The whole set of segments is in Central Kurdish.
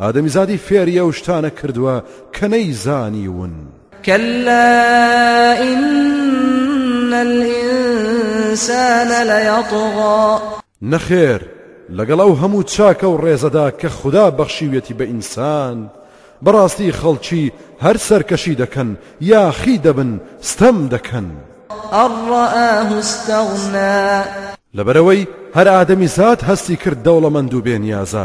ئادەمیزادی فێری ئەو شتانە کردووە کە نەیزانیون. کەلا ئین الئینسان لەیەطغا. نەخێر لەگەڵ ئەو هەموو چاکە و ڕێزەدا کە خودا بەخشیویەتی بە ئینسان، بەڕاستی خەڵکی هەر سەرکەشی دەکەن، یاخی دەبن، ستەم دەکەن. ئەن ڕەئاه استغنا. لەبەرئەوەی هەر ئادەمیزاد هەستی کرد دەوڵەمەند و بێنیازە،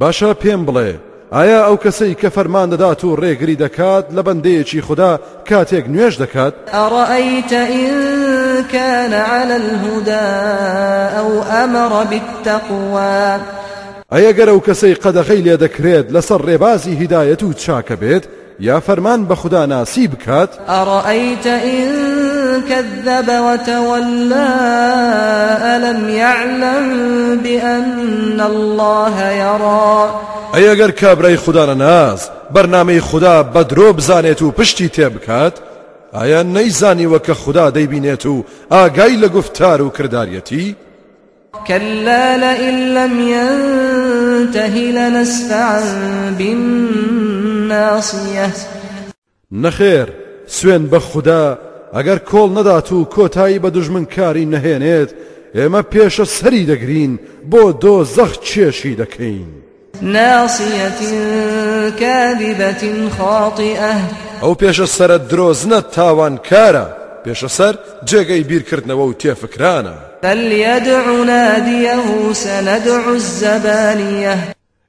باشە پێم بڵێ ئایا ئەو کەسەی کە فەرمان دەدات و ڕێگری دەکات لە بەندەیەکی خودا کاتێک نوێژ دەکات؟ ئەڕەئەیتە ئین کان علی الهدی ئەو ئەمەڕ بالتەقوا ئەی ئەگەر ئەو کەسەی قەدەغەی لێدەکرێت لەسەر ڕێبازی هیدایەت و چاکە بێت یا فەرمان بە خوداناسی بکات؟ ئەڕەئەیت ئین کەذەب وتولا ئەلم یعلم بئن اللە یرا ئەی ئەگەر کابرای خودانەناس بەرنامەی خودا بە درۆ بزانێت و پشتی تێبکات ئایا نەیزانیوە کە خودا دەیبینێت و ئاگای لە گفتار و کردارەتی؟ کەللا لەئن لەم یەنتەه لەنەسفەعا بالناسیە. نەخێر، سوێند بە خودا، ئەگەر کۆڵ نەدات و کۆتایی بە دوژمنکاری نەهێنێت، ئێمە پێشە سەری دەگرین، بۆ دۆزەخ کێشی دەکەین. ناصیە کاذبە خاطیە ئەو پێشەسەرە درۆزنە تاوانکارە پێشەسەر جێگەی بیرکردنەوە و تێفکرانە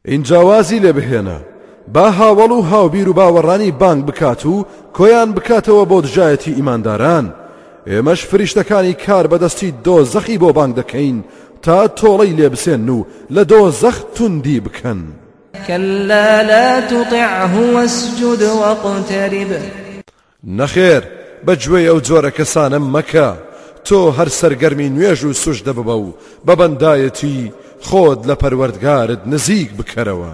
ئینجاوازی لێ بهێنە با هاوڵ و هاوبیر و باوەڕانی بانگ بکات و کۆیان بکاتەوە بۆ دژایەتی ئیمانداران ئێمەش فریشتەکانی کار بەدەستی دۆزەخی بۆ بانگ دەکەین تا تۆڵەی لێ بسێنن و لە دۆزەخ توندی بکەن. کەللا لا توطعه واسجد واقترب. نەخێر بە گوێی ئەو جۆرە کەسانە مەکە، تۆ هەر سەرگەرمی نوێژ و سوجدە ببە و بە بەندایەتی خۆت لە پەروەردگارت نزیک بکەرەوە.